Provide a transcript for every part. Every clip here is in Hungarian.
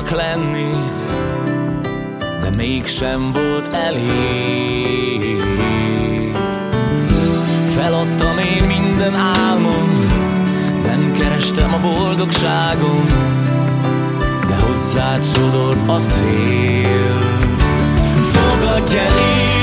akartak lenni, de mégsem volt elég. Feladtam én minden álmom, nem kerestem a boldogságom, de hozzá csodort a szél. Fogadj el én!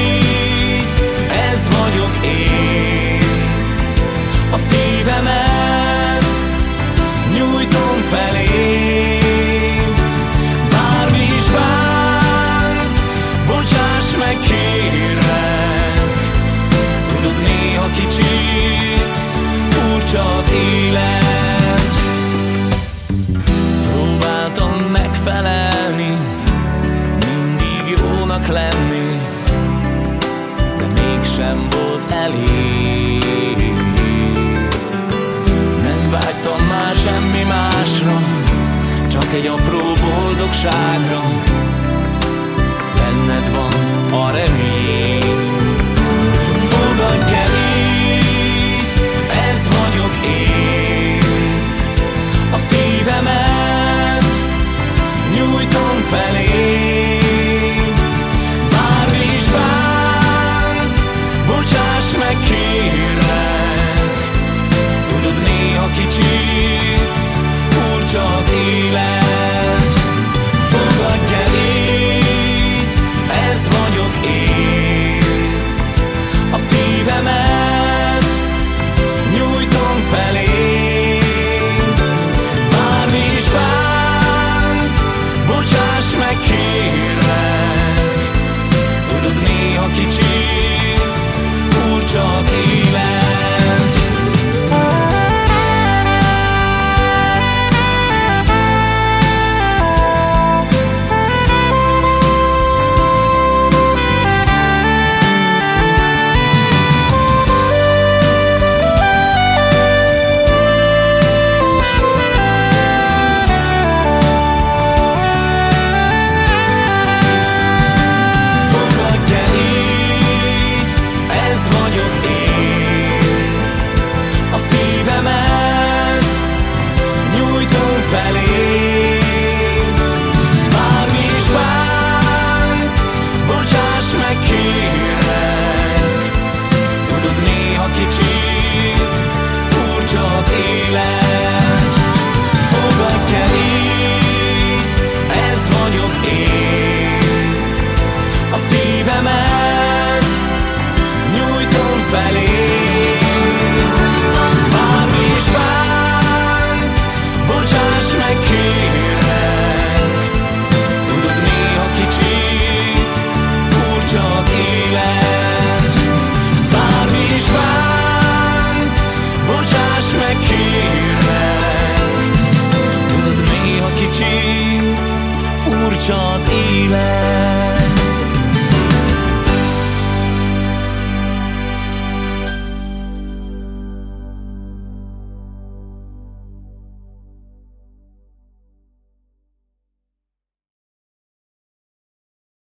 consagram. furcsa az élet.